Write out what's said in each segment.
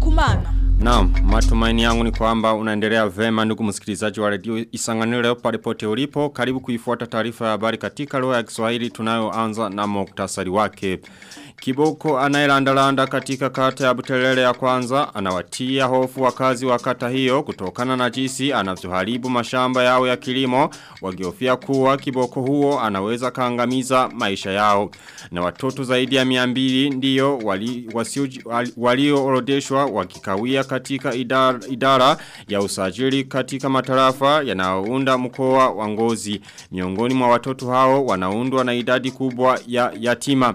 Kumana. Naam, matumaini yangu ni kwamba unaendelea vema ndugu msikilizaji wa redio Isanganiro leo palipote ulipo. Karibu kuifuata taarifa ya habari katika lugha ya Kiswahili tunayoanza na muktasari wake. Kiboko anayelandalanda katika kata ya Butelele ya kwanza anawatia hofu wakazi wa kata hiyo kutokana na jinsi anavyoharibu mashamba yao ya kilimo wagiofia kuwa kiboko huo anaweza kaangamiza maisha yao. Na watoto zaidi ya 200 ndiyo walioorodeshwa wali wakikawia katika idara, idara ya usajili katika matarafa yanayounda mkoa wa Ngozi. Miongoni mwa watoto hao wanaundwa na idadi kubwa ya yatima.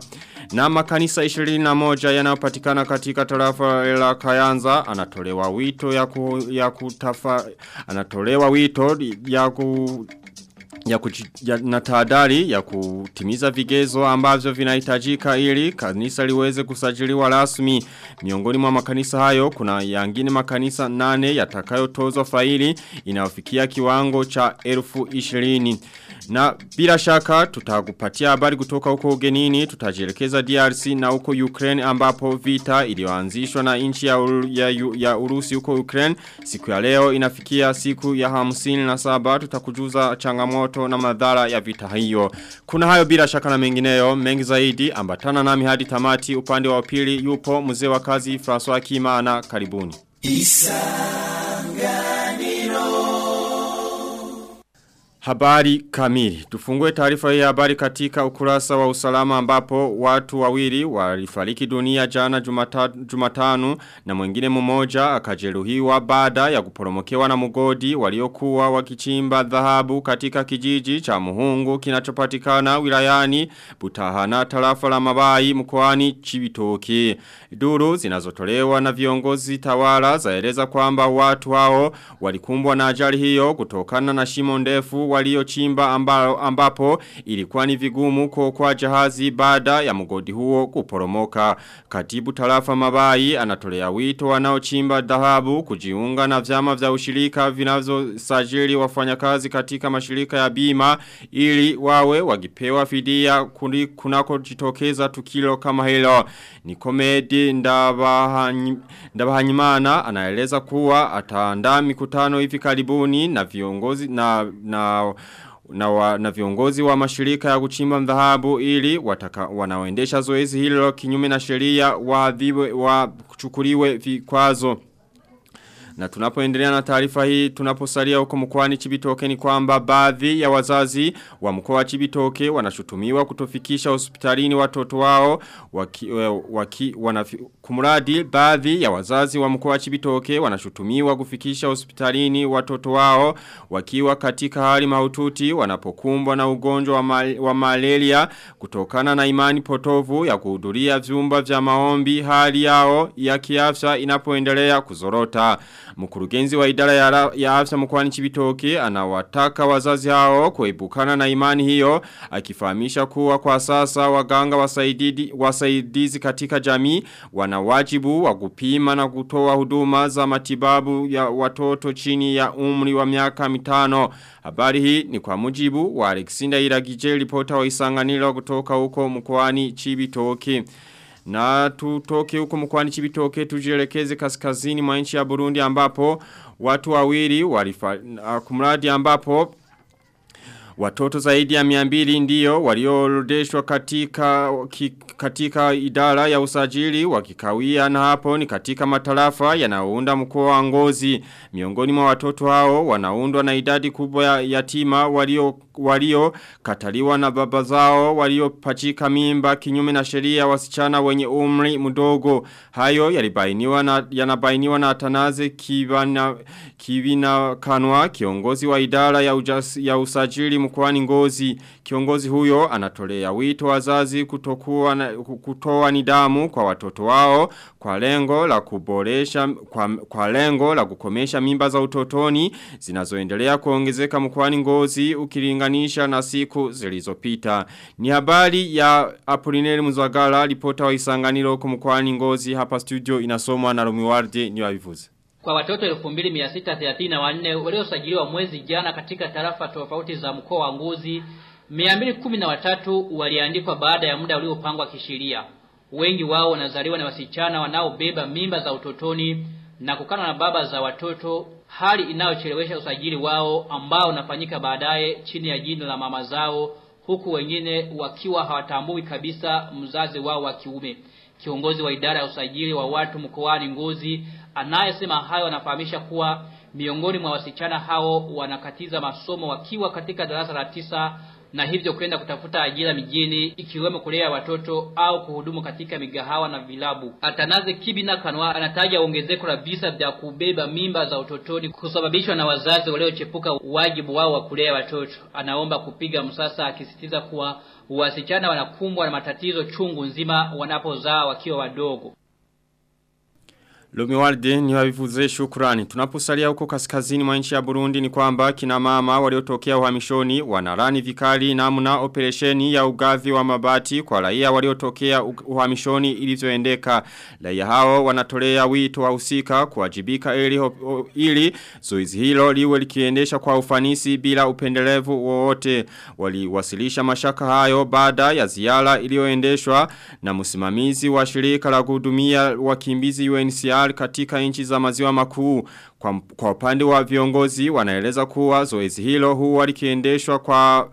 Na makanisa 21 yanayopatikana katika tarafa la Kayanza anatolewa wito ya ku, ya kutafa anatolewa wito ya ku ya, ya na tahadhari ya kutimiza vigezo ambavyo vinahitajika ili kanisa liweze kusajiliwa rasmi. Miongoni mwa makanisa hayo kuna yangine makanisa nane yatakayotozwa faili inayofikia kiwango cha elfu ishirini. Na bila shaka tutakupatia habari kutoka huko ugenini, tutajielekeza DRC na huko Ukraine ambapo vita iliyoanzishwa na nchi ya, ur, ya, ya Urusi huko Ukraine siku ya leo inafikia siku ya hamsini na saba tutakujuza changamoto na madhara ya vita hiyo. Kuna hayo bila shaka na mengineyo, mengi zaidi ambatana nami hadi tamati upande wa pili yupo mzee wa kazi François Kimana karibuni. Isanganiro Habari kamili. Tufungue taarifa hii habari katika ukurasa wa usalama ambapo watu wawili walifariki dunia jana jumata, jumatano na mwingine mmoja akajeruhiwa baada ya kuporomokewa na mugodi waliokuwa wakichimba dhahabu katika kijiji cha muhungu kinachopatikana wilayani Butahana tarafa la mabai mkoani Chibitoki. Duru zinazotolewa na viongozi tawala zaeleza kwamba watu hao walikumbwa na ajali hiyo kutokana na shimo ndefu waliochimba ambao ambapo ilikuwa ni vigumu kwa jahazi baada ya mgodi huo kuporomoka. Katibu tarafa mabai anatolea wito wanaochimba dhahabu kujiunga na vyama vya ushirika vinavyosajili wafanyakazi katika mashirika ya bima ili wawe wagipewa fidia kunako jitokeza tukilo kama hilo. Ni komedi ndabahanyimana anaeleza kuwa ataandaa mikutano hivi karibuni na viongozi na, na na, wa, na viongozi wa mashirika ya kuchimba dhahabu ili wataka, wanaoendesha zoezi hilo kinyume na sheria waadhiwe wa kuchukuliwe vikwazo. Na tunapoendelea na taarifa hii tunaposalia huko mkoani Chibitoke ni kwamba baadhi ya wazazi wa mkoa wa Chibitoke wanashutumiwa kutofikisha hospitalini watoto wao waki, waki, wanafi, kumradi baadhi ya wazazi wa mkoa wa Chibitoke wanashutumiwa kufikisha hospitalini watoto wao wakiwa katika hali mahututi wanapokumbwa na ugonjwa wa, mal, wa malaria kutokana na imani potovu ya kuhudhuria vyumba vya maombi hali yao ya kiafya inapoendelea kuzorota. Mkurugenzi wa idara ya, ya afya mkwani chibitoke anawataka wazazi hao kuepukana na imani hiyo akifamisha kuwa kwa sasa waganga wasaididi, wasaidizi katika jamii wanawajibu wa kupima na kutoa huduma za matibabu ya watoto chini ya umri wa miaka mitano. Habari hii ni kwa mujibu wa Alexander Iragije ripota wa isanganilo kutoka huko mkwani chibitoke. Na tutoke huko mkwani chibitoke tujielekeze kaskazini mwa nchi ya Burundi ambapo watu wawili walifa kumradi ambapo Watoto zaidi ya miambili ndiyo waliorodeshwa katika, ki, katika idara ya usajili wakikawia na hapo ni katika matarafa yanaounda mkoa wa ngozi. Miongoni mwa watoto hao wanaundwa na idadi kubwa ya yatima walio, walio kataliwa na baba zao walio pachika mimba kinyume na sheria wasichana wenye umri mdogo. Hayo yalibainiwa na, yanabainiwa na atanaze kivina, kivina kanwa kiongozi wa idara ya, ujas, ya usajili mkwani ngozi. Kiongozi huyo anatolea wito wazazi kutokuwa na, kutoa nidamu kwa watoto wao kwa lengo la kuboresha kwa, kwa lengo la kukomesha mimba za utotoni zinazoendelea kuongezeka mkwani ngozi ukilinganisha na siku zilizopita. Ni habari ya Apolineri Muzagala ripota wa isanganiro huko mkwani ngozi hapa studio inasomwa na Romualde ni wavivuzi. Kwa watoto 2634 waliosajiliwa mwezi jana katika tarafa tofauti za mkoa wa Ngozi, 213 waliandikwa baada ya muda uliopangwa kisheria. wengi wao wanazaliwa na wasichana wanaobeba mimba za utotoni na kukana na baba za watoto hali inayochelewesha usajili wao ambao unafanyika baadaye chini ya jina la mama zao huku wengine wakiwa hawatambui kabisa mzazi wao wa kiume. Kiongozi wa idara ya usajili wa watu mkoani Ngozi anayesema hayo anafahamisha kuwa miongoni mwa wasichana hao wanakatiza masomo wakiwa katika darasa la tisa na hivyo kwenda kutafuta ajira mijini ikiwemo kulea watoto au kuhudumu katika migahawa na vilabu. Atanaze Kibina Kanwa anataja ongezeko la visa vya kubeba mimba za utotoni kusababishwa na wazazi waliochepuka wajibu wao wa kulea watoto. Anaomba kupiga msasa akisitiza kuwa wasichana wanakumbwa na matatizo chungu nzima wanapozaa wakiwa wadogo. Lumiwalde ni wavivuze shukrani. Tunaposalia huko kaskazini mwanchi ya Burundi ni kwamba kina mama waliotokea uhamishoni wanarani vikali namna operesheni ya ugavi wa mabati kwa raia waliotokea uhamishoni ilivyoendeka. Raia hao wanatolea wito wa usika kuwajibika ili, ili zoezi hilo liwe likiendesha kwa ufanisi bila upendelevu wowote. Waliwasilisha mashaka hayo baada ya ziara iliyoendeshwa na musimamizi wa shirika la kuhudumia wakimbizi UNCR katika nchi za maziwa makuu kwa, kwa upande wa viongozi wanaeleza kuwa zoezi hilo huwa likiendeshwa kwa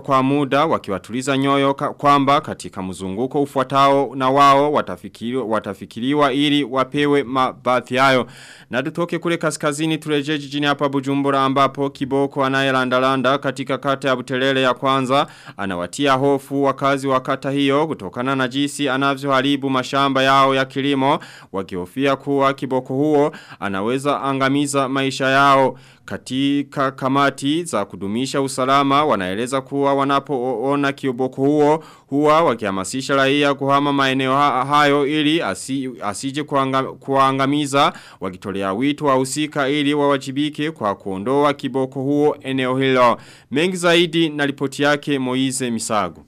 kwa muda wakiwatuliza nyoyo kwamba katika mzunguko ufuatao na wao watafikiriwa, watafikiriwa ili wapewe mabadhi hayo. Na tutoke kule kaskazini tureje jijini hapa Bujumbura ambapo kiboko anayelandalanda katika kata ya Butelele ya kwanza anawatia hofu wakazi wa kata hiyo kutokana na jinsi anavyoharibu mashamba yao ya kilimo wakihofia kuwa kiboko huo anaweza angamiza maisha yao. Katika kamati za kudumisha usalama wanaeleza kuwa wanapoona kiboko huo huwa wakihamasisha raia kuhama maeneo hayo ili asi, asije kuanga, kuangamiza wakitolea wito wa usika ili wawajibike kwa kuondoa kiboko huo eneo hilo. Mengi zaidi na ripoti yake Moize Misago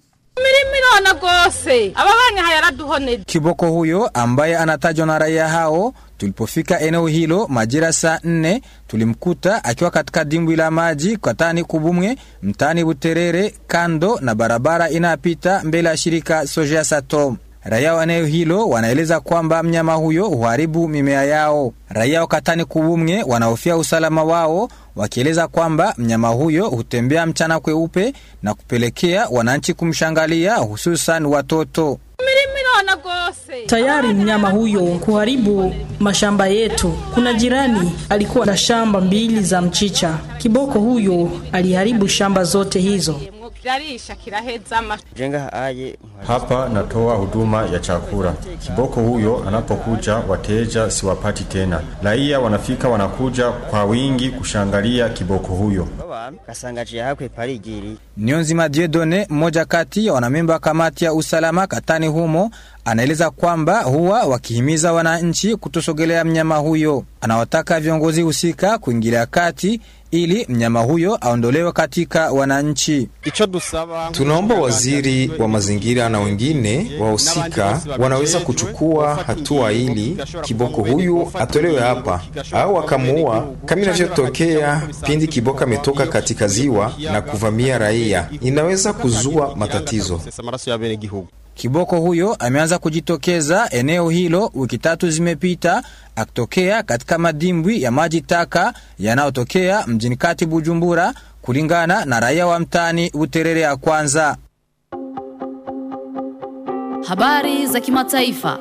Kiboko huyo ambaye anatajwa na raia hao tulipofika eneo hilo majira saa nne tulimkuta akiwa katika dimbwi la maji katani kubumwe mtani Buterere kando na barabara inayopita mbele ya shirika Sojea Satom. Raia wa eneo hilo wanaeleza kwamba mnyama huyo huharibu mimea yao. Raia wa Katani Kubumge wanahofia usalama wao, wakieleza kwamba mnyama huyo hutembea mchana kweupe na kupelekea wananchi kumshangalia, hususan watoto. Tayari mnyama huyo kuharibu mashamba yetu. Kuna jirani alikuwa na shamba mbili za mchicha. Kiboko huyo aliharibu shamba zote hizo. Kilaheza. jenga aje Hapa natoa huduma ya chakula. Kiboko huyo anapokuja wateja siwapati tena. Raia wanafika wanakuja kwa wingi kushangalia kiboko huyo. Nyonzi Madiedone Nionzima mmoja kati ya wanamemba wa kamati ya usalama katani humo, anaeleza kwamba huwa wakihimiza wananchi kutosogelea mnyama huyo. Anawataka viongozi husika kuingilia kati ili mnyama huyo aondolewe katika wananchi. Tunaomba waziri wa mazingira na wengine wahusika wanaweza kuchukua hatua ili kiboko huyu atolewe hapa au akamuua, kama inavyotokea pindi kiboko ametoka katika ziwa na kuvamia raia, inaweza kuzua matatizo. Kiboko huyo ameanza kujitokeza eneo hilo wiki tatu zimepita, akitokea katika madimbwi ya maji taka yanayotokea mjini kati Bujumbura, kulingana na raia wa mtaani Uterere ya kwanza. Habari za kimataifa.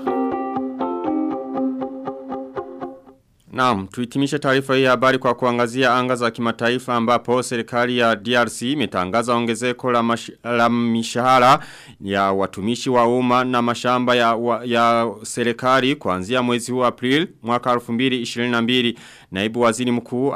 Naam, tuitimishe taarifa hii habari kwa kuangazia anga za kimataifa ambapo serikali ya DRC imetangaza ongezeko la, mash, la mishahara ya watumishi wa umma na mashamba ya, wa, ya serikali kuanzia mwezi huu April mwaka 2022. Naibu waziri mkuu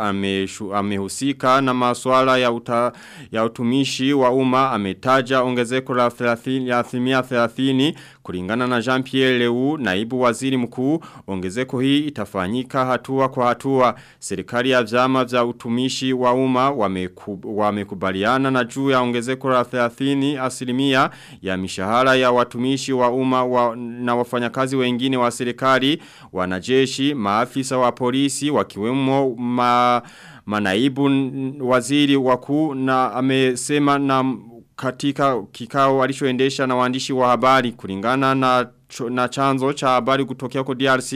amehusika ame na masuala ya, uta, ya utumishi wa umma ametaja ongezeko la 30 ya asilimia 30 kulingana na Jean-Pierre Leu naibu waziri mkuu ongezeko hii itafanyika hatua kwa hatua. Serikali ya vyama vya utumishi wa umma wamekubaliana na juu ya ongezeko la 30 asilimia ya mishahara ya watumishi wa umma wa, na wafanyakazi wengine wa serikali wanajeshi maafisa wa polisi wakiwemo ma manaibu waziri wakuu na amesema na katika kikao alichoendesha na waandishi wa habari. Kulingana na na chanzo cha habari kutokea kwa DRC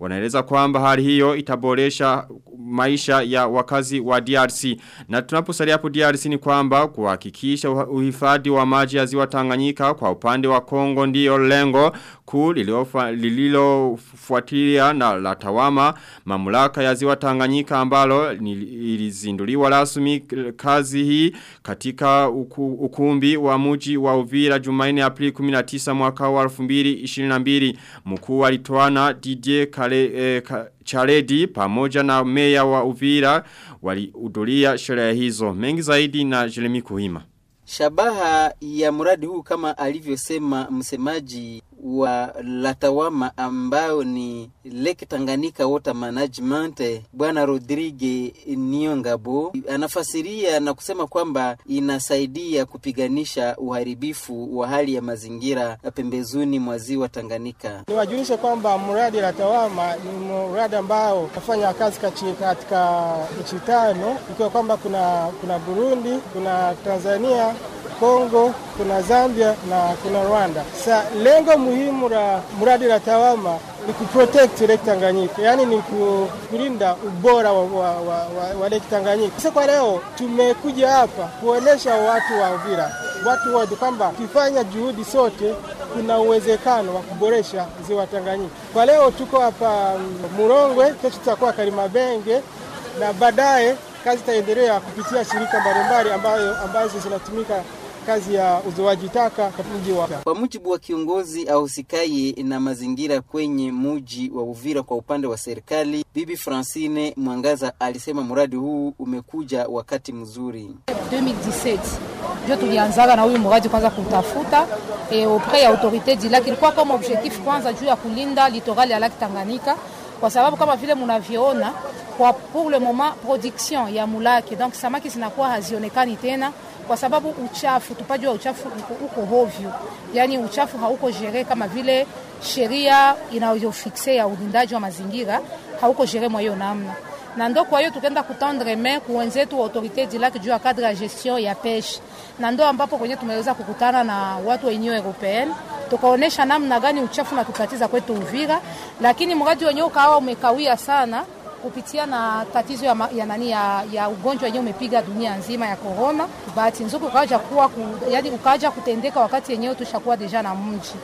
wanaeleza kwamba hali hiyo itaboresha maisha ya wakazi wa DRC na tunaposalia hapo DRC ni kwamba kuhakikisha uhifadhi wa maji ya ziwa Tanganyika kwa upande wa Kongo ndiyo lengo kuu lililofuatilia na la tawama mamlaka ya ziwa Tanganyika ambalo ilizinduliwa rasmi kazi hii katika uku, ukumbi wa muji wa Uvira Jumanne Aprili 19 mwaka wa 2022 mkuu alitoana DJ Kale eh, ka, Charedi pamoja na meya wa Uvira walihudhuria sherehe hizo. Mengi zaidi na Jeremy Kuhima. Shabaha ya mradi huu kama alivyosema msemaji wa Latawama ambao ni Lake Tanganyika Water Management Bwana Rodrigue Niongabo anafasiria na kusema kwamba inasaidia kupiganisha uharibifu wa hali ya mazingira pembezoni mwa ziwa Tanganyika. Niwajulishe kwamba mradi Latawama ni mradi ambao unafanya kazi katika nchi tano, ikiwa kwamba kuna kuna Burundi, kuna Tanzania, Kongo, kuna Zambia na kuna Rwanda. Sa lengo muhimu la mradi la Tawama ni kuprotect Lake Tanganyika, yaani ni kulinda ubora wa, wa, wa, wa, Lake Tanganyika. Sasa kwa leo tumekuja hapa kuonesha watu wa Uvira, watu wote kwamba tukifanya juhudi sote kuna uwezekano wa kuboresha ziwa Tanganyika. Kwa leo tuko hapa Murongwe, kesho tutakuwa kalimabenge na baadaye kazi itaendelea kupitia shirika mbalimbali ambazo zinatumika kazi ya uzoaji taka katika mji wa. Kwa mujibu wa kiongozi ahusikaye na mazingira kwenye muji wa Uvira kwa upande wa serikali, Bibi Francine Mwangaza alisema mradi huu umekuja wakati mzuri. 2017 ndio tulianzaga na huyu mradi kwanza kutafuta e, auprès ya autorité du lac, ilikuwa kama objectif kwanza juu ya kulinda litorali ya lac Tanganyika, kwa sababu kama vile mnavyoona kwa pour le moment production ya mulaki donc samaki zinakuwa hazionekani tena kwa sababu uchafu tupaji wa uchafu uko, uko hovyo, yani uchafu hauko jere kama vile sheria inayofikse ya ulindaji wa mazingira hauko jere mwa hiyo namna. Na ndo kwa hiyo tukaenda kutendre main ku wenzetu wa autorité du lac juu ya cadre ya gestion ya pêche, na ndo ambapo kwenye tumeweza kukutana na watu wa Union Europeenne tukaonesha namna gani uchafu natutatiza kwetu Uvira, lakini mradi wenyewe ukawa umekawia sana kupitia na tatizo ya, ma, ya, nani ya, ya ugonjwa wenyewe umepiga dunia nzima ya korona. Bahati nzuri ukaja kuwa ku, yani ukaja kutendeka wakati yenyewe tushakuwa deja na mji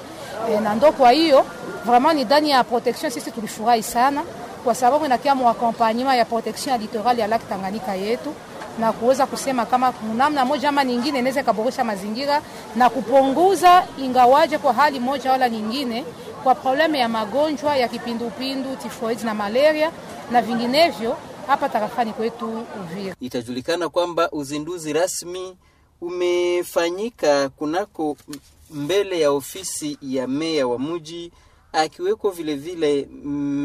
e, na ndo kwa hiyo vraiment ni ndani ya protection sisi tulifurahi sana kwa sababu inakia mwakompanyema ya protection ya littoral ya Lake Tanganyika yetu na kuweza kusema kama namna moja ama nyingine inaweza ikaboresha mazingira na kupunguza ingawaje kwa hali moja wala nyingine kwa probleme ya magonjwa ya kipindupindu, tifoidi na malaria na vinginevyo hapa tarafani kwetu Uvira. Itajulikana kwamba uzinduzi rasmi umefanyika kunako mbele ya ofisi ya meya wa mji akiweko vilevile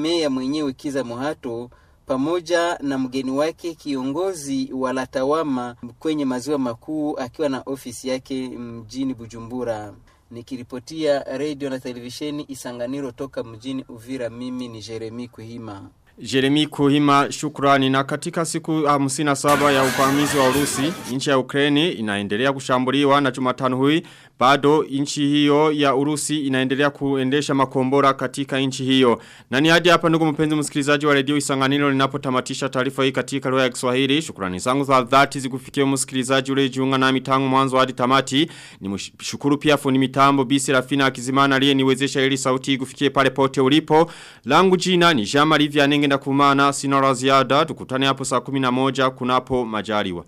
meya mwenyewe Kiza Mohato pamoja na mgeni wake kiongozi wa Latawama kwenye maziwa makuu akiwa na ofisi yake mjini Bujumbura. Nikiripotia redio na televisheni Isanganiro toka mjini Uvira, mimi ni Jeremi Kuhima. Jeremi Kuhima shukrani na katika siku 57 ya upamizi wa Urusi, nchi ya Ukraini inaendelea kushambuliwa na Jumatano hui bado nchi hiyo ya Urusi inaendelea kuendesha makombora katika nchi hiyo. Na ni hadi hapa ndugu mpenzi msikilizaji wa redio Isanganiro ninapotamatisha taarifa hii katika lugha ya Kiswahili. Shukrani zangu za dhati zikufikie msikilizaji ule jiunga nami tangu mwanzo hadi tamati. Nimshukuru pia fundi mitambo Bisi Rafina Akizimana aliyeniwezesha ili sauti ikufikie pale pote ulipo. Langu jina ni Jama Livia Nengenda Kumana sina la ziada tukutane hapo saa 11 kunapo majaliwa.